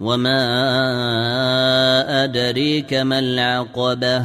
وما أدريك ما العقبة